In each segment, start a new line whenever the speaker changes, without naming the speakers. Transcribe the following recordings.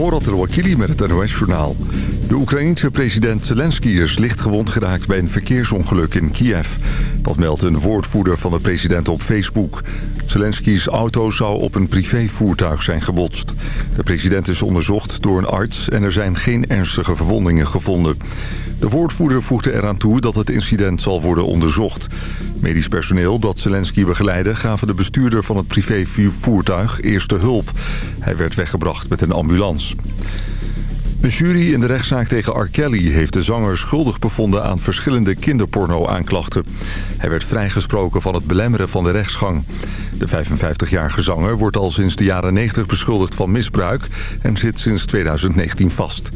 Morat Wakili met het NOS-journaal. De Oekraïense president Zelensky is licht gewond geraakt bij een verkeersongeluk in Kiev. Dat meldt een woordvoerder van de president op Facebook. Zelensky's auto zou op een privévoertuig zijn gebotst. De president is onderzocht door een arts en er zijn geen ernstige verwondingen gevonden. De woordvoerder voegde eraan toe dat het incident zal worden onderzocht. Medisch personeel dat Zelensky begeleidde gaven de bestuurder van het privévoertuig eerste hulp. Hij werd weggebracht met een ambulance. De jury in de rechtszaak tegen R. Kelly heeft de zanger schuldig bevonden aan verschillende kinderporno-aanklachten. Hij werd vrijgesproken van het belemmeren van de rechtsgang. De 55-jarige zanger wordt al sinds de jaren 90 beschuldigd van misbruik en zit sinds 2019 vast.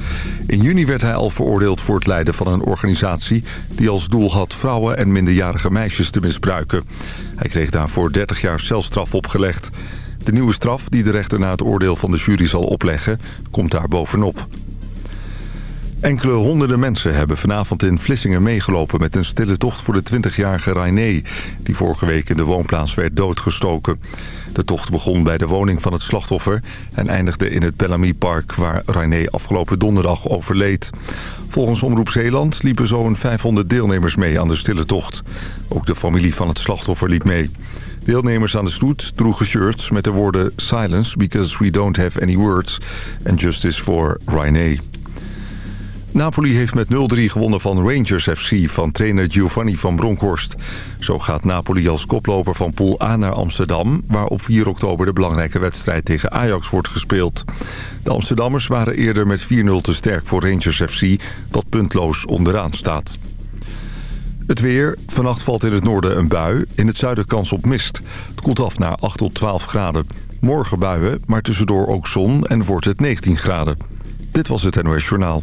In juni werd hij al veroordeeld voor het leiden van een organisatie die als doel had vrouwen en minderjarige meisjes te misbruiken. Hij kreeg daarvoor 30 jaar celstraf opgelegd. De nieuwe straf die de rechter na het oordeel van de jury zal opleggen, komt daar bovenop. Enkele honderden mensen hebben vanavond in Vlissingen meegelopen... met een stille tocht voor de 20-jarige Rainé... die vorige week in de woonplaats werd doodgestoken. De tocht begon bij de woning van het slachtoffer... en eindigde in het Bellamy Park... waar Rainé afgelopen donderdag overleed. Volgens Omroep Zeeland liepen zo'n 500 deelnemers mee aan de stille tocht. Ook de familie van het slachtoffer liep mee. Deelnemers aan de stoet droegen shirts met de woorden... Silence because we don't have any words... and Justice for Rainé. Napoli heeft met 0-3 gewonnen van Rangers FC van trainer Giovanni van Bronckhorst. Zo gaat Napoli als koploper van Pool A naar Amsterdam... waar op 4 oktober de belangrijke wedstrijd tegen Ajax wordt gespeeld. De Amsterdammers waren eerder met 4-0 te sterk voor Rangers FC... dat puntloos onderaan staat. Het weer. Vannacht valt in het noorden een bui. In het zuiden kans op mist. Het koelt af naar 8 tot 12 graden. Morgen buien, maar tussendoor ook zon en wordt het 19 graden. Dit was het NOS Journaal.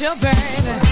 your baby.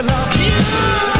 to love you.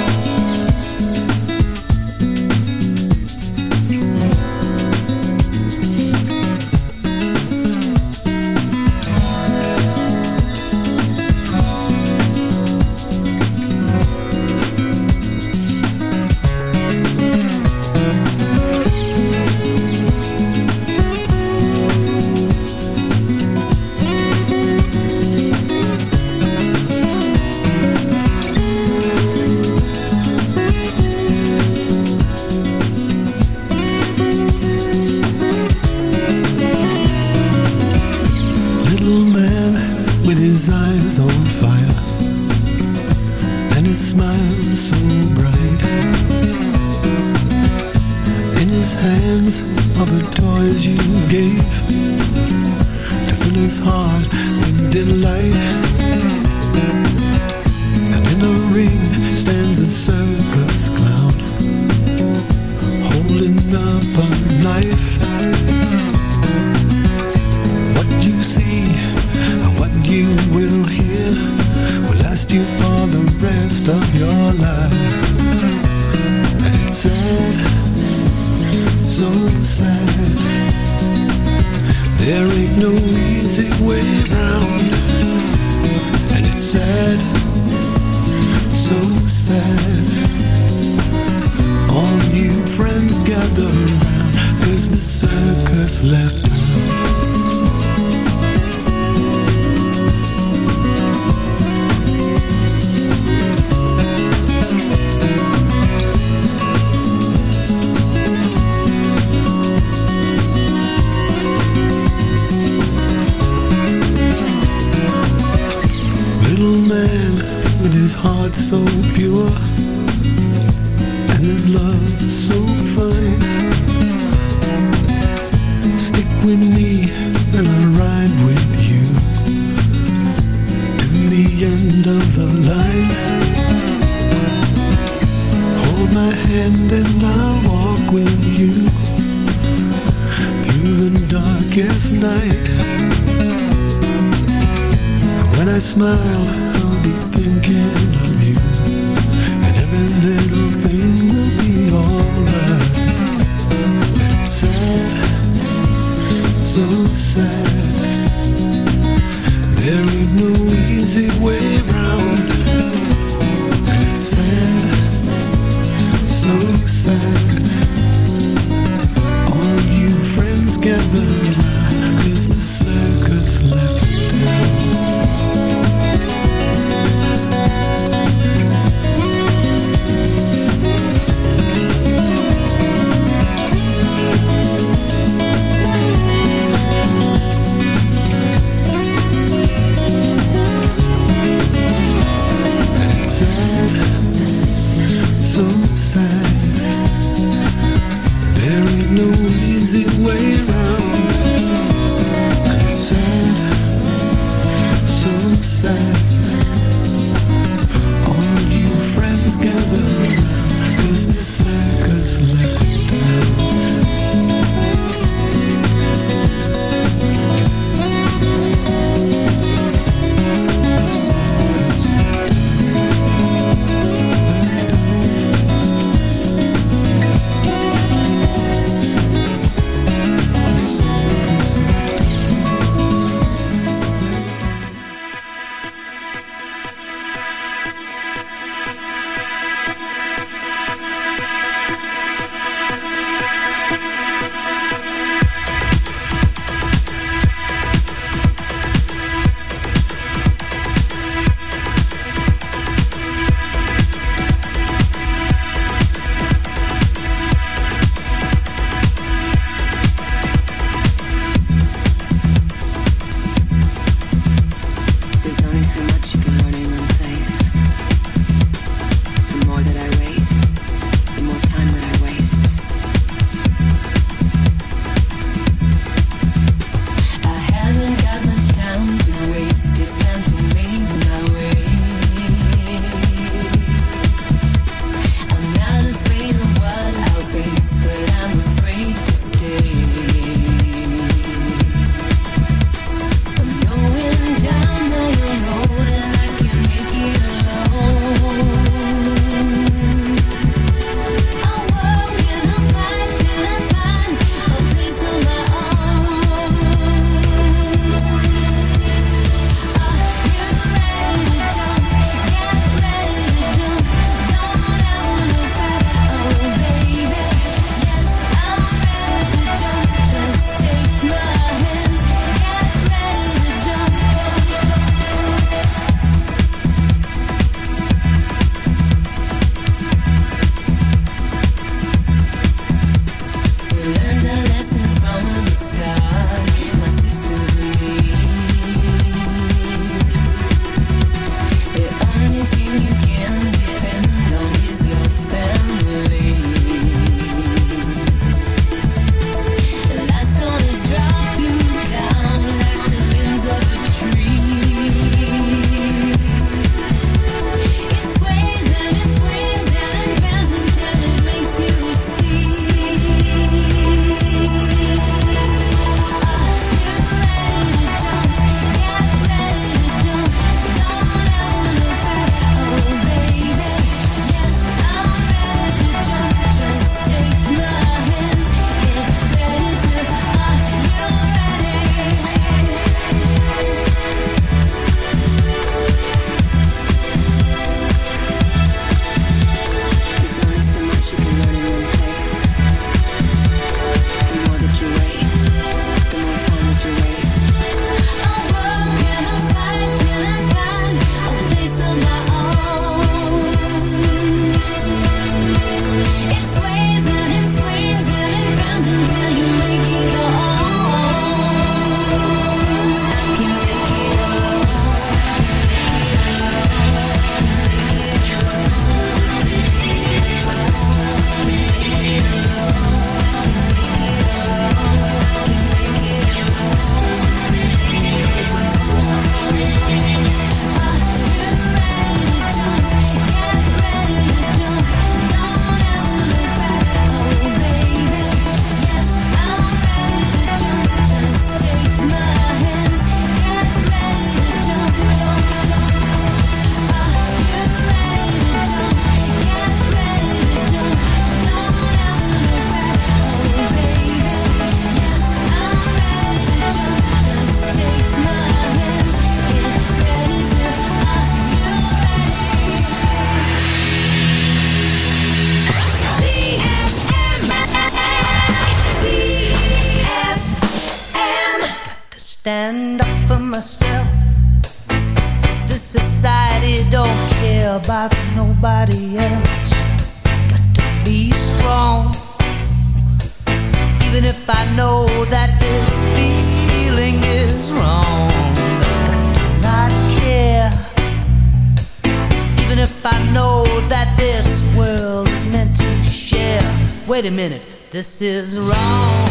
wait a minute, this is wrong.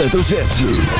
Hoofdletter Z.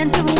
And
do.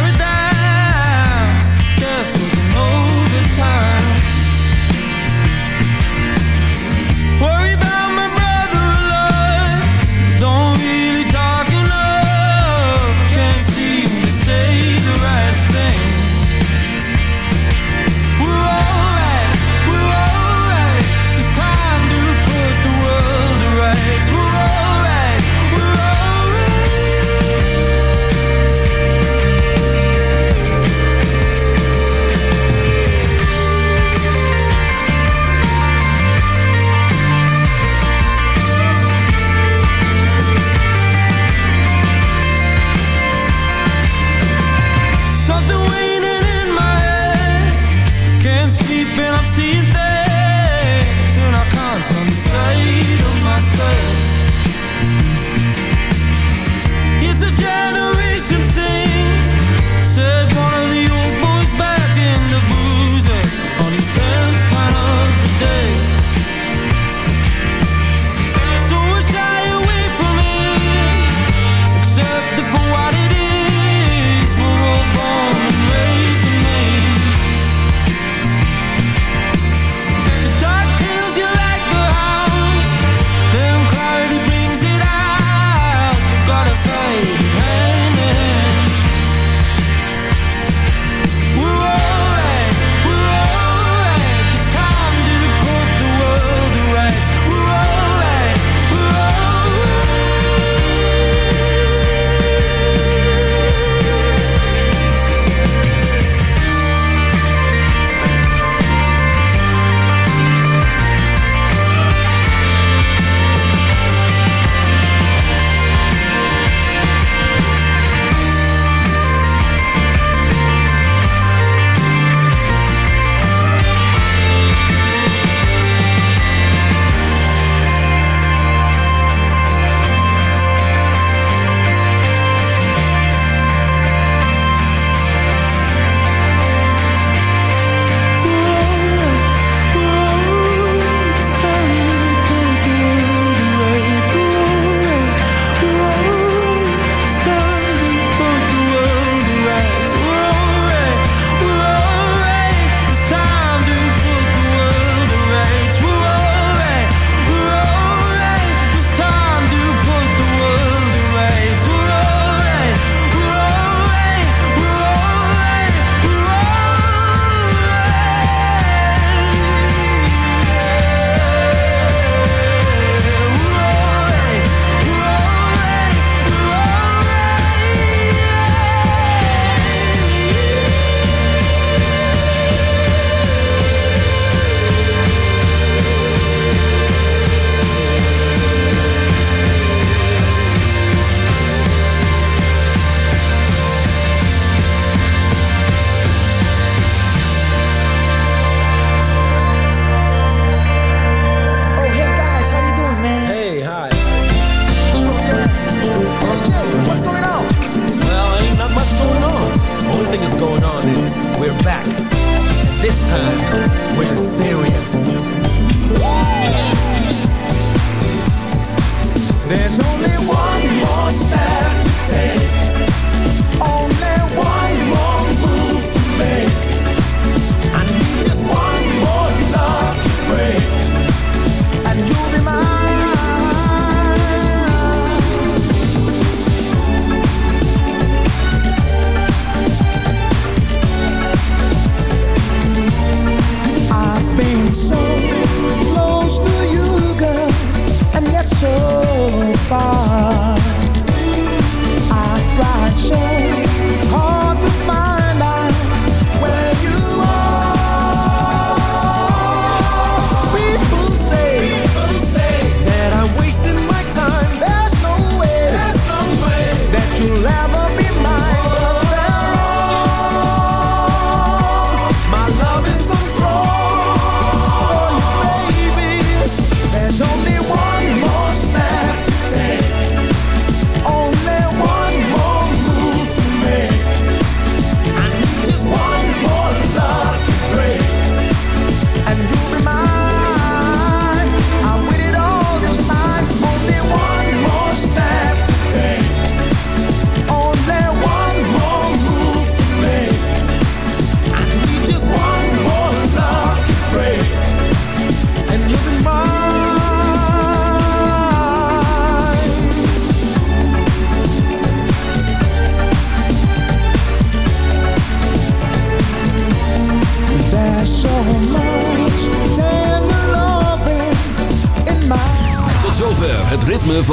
paradise.